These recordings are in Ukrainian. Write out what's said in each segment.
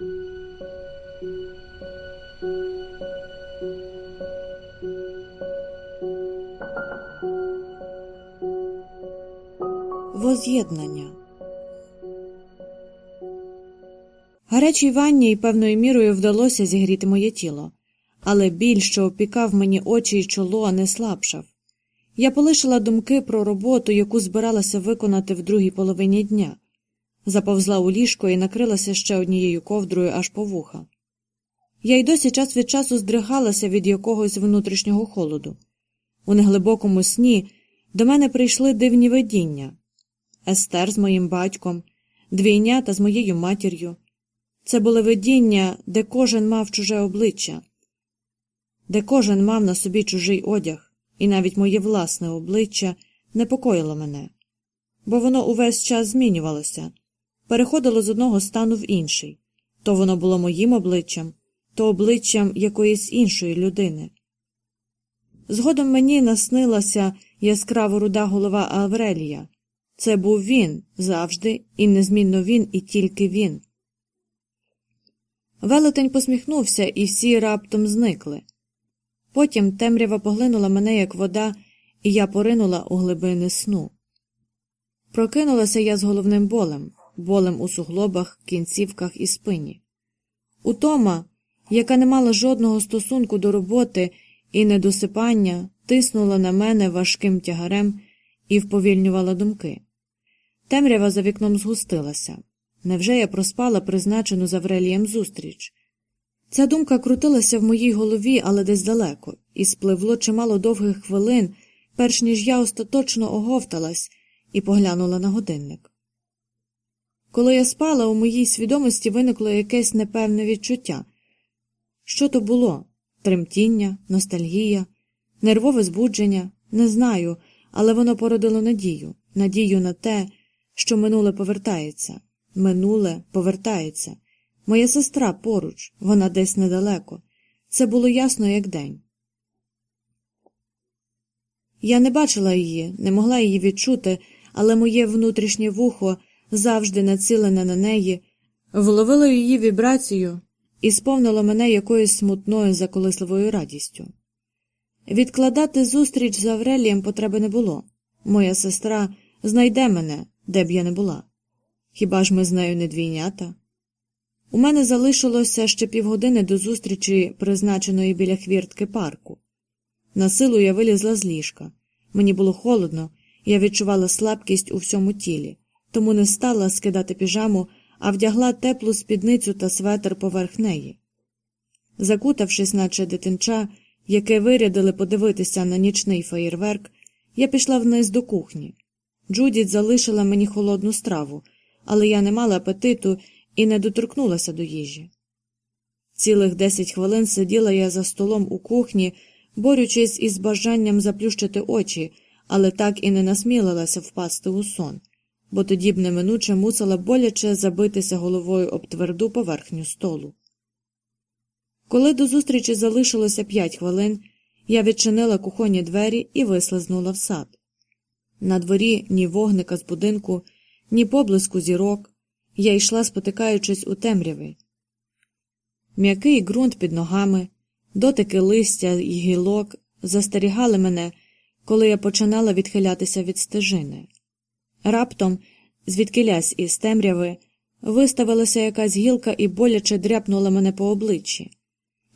Воз'єднання Гарячій ванні й певною мірою вдалося зігріти моє тіло, але біль, що опікав мені очі й чоло, не слабшав. Я полишила думки про роботу, яку збиралася виконати в другій половині дня, заповзла у ліжко і накрилася ще однією ковдрою аж по вуха. Я й досі час від часу здригалася від якогось внутрішнього холоду. У неглибокому сні до мене прийшли дивні видіння Естер з моїм батьком, двійнята з моєю матір'ю. Це були видіння, де кожен мав чуже обличчя, де кожен мав на собі чужий одяг, і навіть моє власне обличчя непокоїло мене, бо воно увесь час змінювалося, переходило з одного стану в інший то воно було моїм обличчям, то обличчям якоїсь іншої людини. Згодом мені наснилася яскраво руда голова Аврелія. Це був він завжди, і незмінно він, і тільки він. Велетень посміхнувся, і всі раптом зникли. Потім темрява поглинула мене, як вода, і я поринула у глибини сну. Прокинулася я з головним болем, болем у суглобах, кінцівках і спині. Утома, яка не мала жодного стосунку до роботи і недосипання, тиснула на мене важким тягарем і вповільнювала думки. Темрява за вікном згустилася. Невже я проспала призначену з Аврелієм зустріч? Ця думка крутилася в моїй голові, але десь далеко, і спливло чимало довгих хвилин, перш ніж я остаточно оговталась і поглянула на годинник. Коли я спала, у моїй свідомості виникло якесь непевне відчуття. Що то було? Тремтіння, ностальгія, нервове збудження, не знаю, але воно породило надію, надію на те, що минуле повертається, минуле повертається. Моя сестра поруч, вона десь недалеко. Це було ясно, як день. Я не бачила її, не могла її відчути, але моє внутрішнє вухо, завжди націлене на неї, вловило її вібрацію і сповнило мене якоюсь смутною заколисливою радістю. Відкладати зустріч з Аврелієм потреби не було. Моя сестра знайде мене, де б я не була. Хіба ж ми з нею не двійнята? У мене залишилося ще півгодини до зустрічі, призначеної біля хвіртки парку. На силу я вилізла з ліжка. Мені було холодно, я відчувала слабкість у всьому тілі, тому не стала скидати піжаму, а вдягла теплу спідницю та светр поверх неї. Закутавшись, наче дитинча, яке вирядили подивитися на нічний феєрверк, я пішла вниз до кухні. Джудіт залишила мені холодну страву, але я не мала апетиту і не доторкнулася до їжі. Цілих десять хвилин сиділа я за столом у кухні, борючись із бажанням заплющити очі, але так і не насмілилася впасти у сон, бо тоді б неминуче мусила боляче забитися головою об тверду поверхню столу. Коли до зустрічі залишилося п'ять хвилин, я відчинила кухонні двері і вислизнула в сад. На дворі ні вогника з будинку, ні поблиску зірок, я йшла, спотикаючись у темряві. М'який ґрунт під ногами, дотики листя і гілок застерігали мене, коли я починала відхилятися від стежини. Раптом, звідкилясь із темряви, виставилася якась гілка і боляче дряпнула мене по обличчі.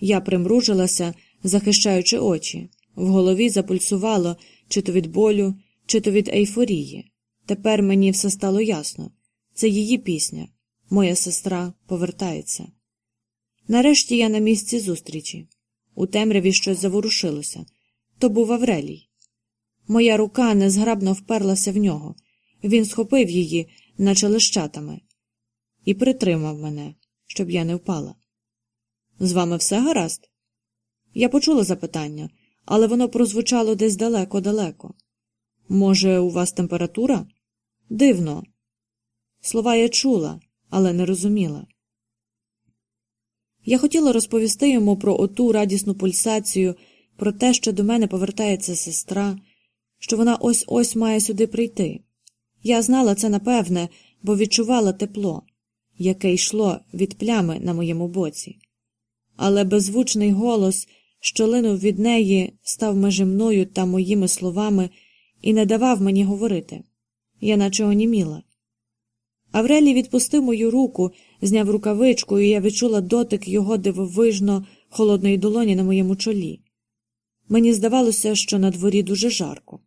Я примружилася, захищаючи очі, в голові запульсувало чи то від болю, чи то від ейфорії. Тепер мені все стало ясно. Це її пісня, моя сестра повертається. Нарешті я на місці зустрічі. У темряві щось заворушилося. То був Аврелій. Моя рука незграбно вперлася в нього. Він схопив її, наче лищатами, і притримав мене, щоб я не впала. З вами все гаразд? Я почула запитання, але воно прозвучало десь далеко-далеко. Може, у вас температура? Дивно. Слова я чула, але не розуміла. Я хотіла розповісти йому про оту радісну пульсацію, про те, що до мене повертається сестра, що вона ось ось має сюди прийти. Я знала це напевне, бо відчувала тепло. яке йшло від плями на моєму боці. Але беззвучний голос, що линув від неї, став межі мною та моїми словами і не давав мені говорити. Я наче оніміла. Аврелій відпустив мою руку, зняв рукавичку, і я відчула дотик його дивовижно холодної долоні на моєму чолі. Мені здавалося, що на дворі дуже жарко.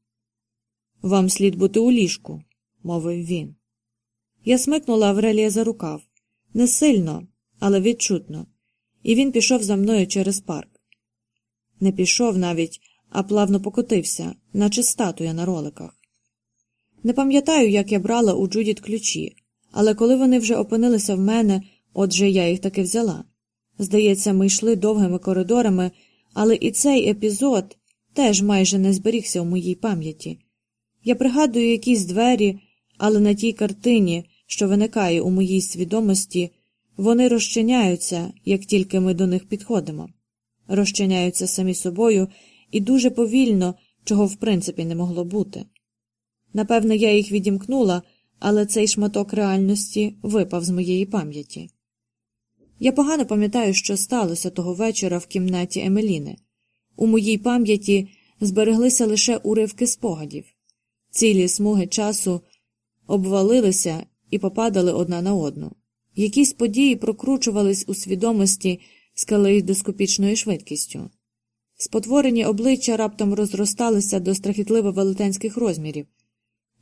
Вам слід бути у ліжку, мовив він. Я смикнула Аврелія за рукав не сильно, але відчутно, і він пішов за мною через парк. Не пішов навіть, а плавно покотився, наче статуя на роликах. Не пам'ятаю, як я брала у Джудіт ключі, але коли вони вже опинилися в мене, отже я їх таки взяла. Здається, ми йшли довгими коридорами, але і цей епізод теж майже не зберігся у моїй пам'яті. Я пригадую якісь двері, але на тій картині, що виникає у моїй свідомості, вони розчиняються, як тільки ми до них підходимо, розчиняються самі собою і дуже повільно, чого в принципі не могло бути. Напевне, я їх відімкнула, але цей шматок реальності випав з моєї пам'яті. Я погано пам'ятаю, що сталося того вечора в кімнаті Емеліни. У моїй пам'яті збереглися лише уривки спогадів, цілі смуги часу обвалилися і попадали одна на одну. Якісь події прокручувались у свідомості з калейдоскопічною швидкістю. Спотворені обличчя раптом розросталися до страхітливо велетенських розмірів.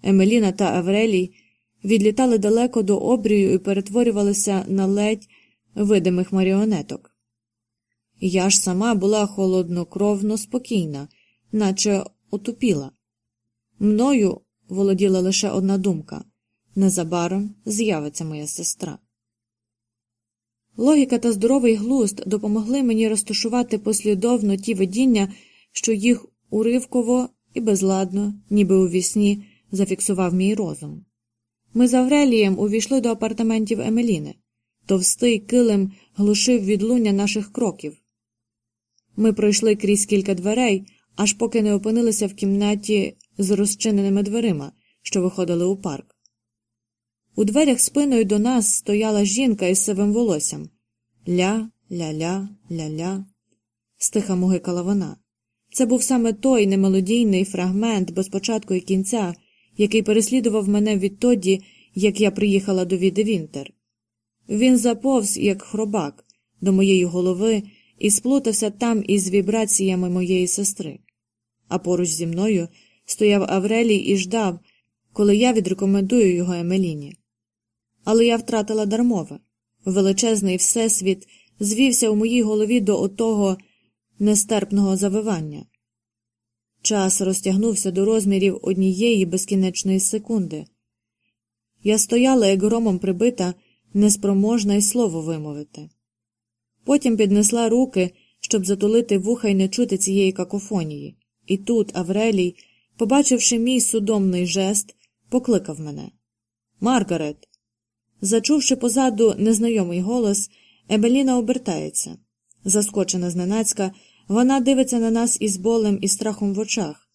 Емеліна та Аврелій відлітали далеко до обрію і перетворювалися на ледь видимих маріонеток. Я ж сама була холоднокровно спокійна, наче отупіла. Мною володіла лише одна думка незабаром з'явиться моя сестра. Логіка та здоровий глузд допомогли мені розташувати послідовно ті видіння, що їх уривково і безладно, ніби у вісні, зафіксував мій розум. Ми з Аврелієм увійшли до апартаментів Емеліни. Товстий килим глушив відлуння наших кроків. Ми пройшли крізь кілька дверей, аж поки не опинилися в кімнаті з розчиненими дверима, що виходили у парк. У дверях спиною до нас стояла жінка із сивим волоссям. Ля, ля-ля, ля-ля. стиха мугикала вона. Це був саме той немелодійний фрагмент без початку і кінця, який переслідував мене відтоді, як я приїхала до Віди Вінтер. Він заповз, як хробак, до моєї голови і сплутався там із вібраціями моєї сестри. А поруч зі мною стояв Аврелій і ждав, коли я відрекомендую його Емеліні. Але я втратила дармове. Величезний всесвіт звівся у моїй голові до отого нестерпного завивання. Час розтягнувся до розмірів однієї безкінечної секунди. Я стояла, як громом прибита, неспроможна й слово вимовити. Потім піднесла руки, щоб затулити вуха й не чути цієї какофонії, і тут Аврелій, побачивши мій судомний жест, покликав мене Маргарет. Зачувши позаду незнайомий голос, Ебеліна обертається. Заскочена зненацька, вона дивиться на нас із болем і страхом в очах.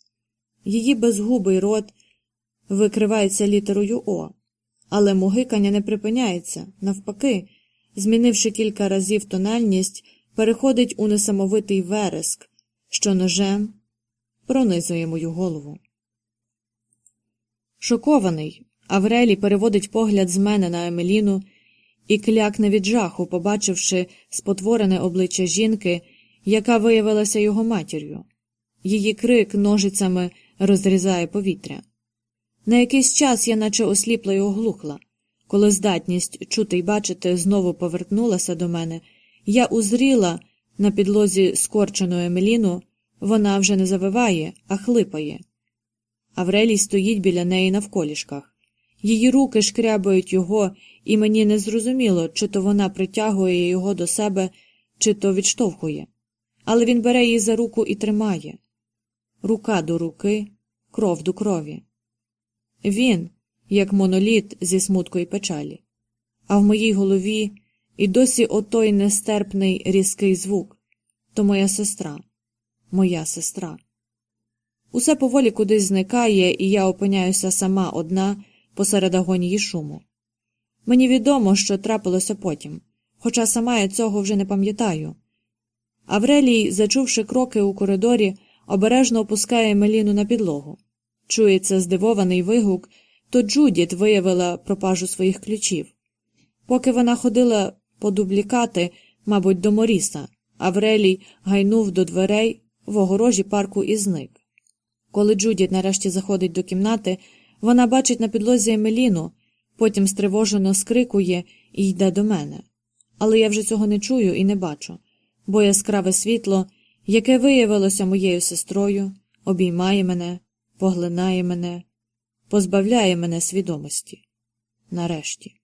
Її безгубий рот викривається літерою О, але мугикання не припиняється, навпаки, змінивши кілька разів тональність, переходить у несамовитий вереск, що ножем пронизує мою голову. Шокований, Аврелій переводить погляд з мене на Емеліну і клякне від жаху, побачивши спотворене обличчя жінки, яка виявилася його матір'ю. Її крик ножицями розрізає повітря. На якийсь час я наче осліпла й оглухла. Коли здатність чути й бачити знову повернулася до мене, я узріла на підлозі скорчену Емеліну, вона вже не завиває, а хлипає. Аврелій стоїть біля неї навколішках. Її руки шкрябають його, і мені не зрозуміло, чи то вона притягує його до себе, чи то відштовхує. Але він бере її за руку і тримає рука до руки, кров до крові. Він, як моноліт зі смутку і печалі, а в моїй голові і досі отой нестерпний різкий звук то моя сестра, моя сестра. Усе поволі кудись зникає, і я опиняюся сама одна посеред агонії шуму. Мені відомо, що трапилося потім, хоча сама я цього вже не пам'ятаю. Аврелій, зачувши кроки у коридорі, обережно опускає Меліну на підлогу. Чується здивований вигук, то Джудіт виявила пропажу своїх ключів. Поки вона ходила по дублікати, мабуть, до Моріса, Аврелій гайнув до дверей в огорожі парку і зник. Коли Джудіт нарешті заходить до кімнати, вона бачить на підлозі Емеліну, потім стривожено скрикує і йде до мене. Але я вже цього не чую і не бачу, бо яскраве світло, яке виявилося моєю сестрою, обіймає мене, поглинає мене, позбавляє мене свідомості. Нарешті.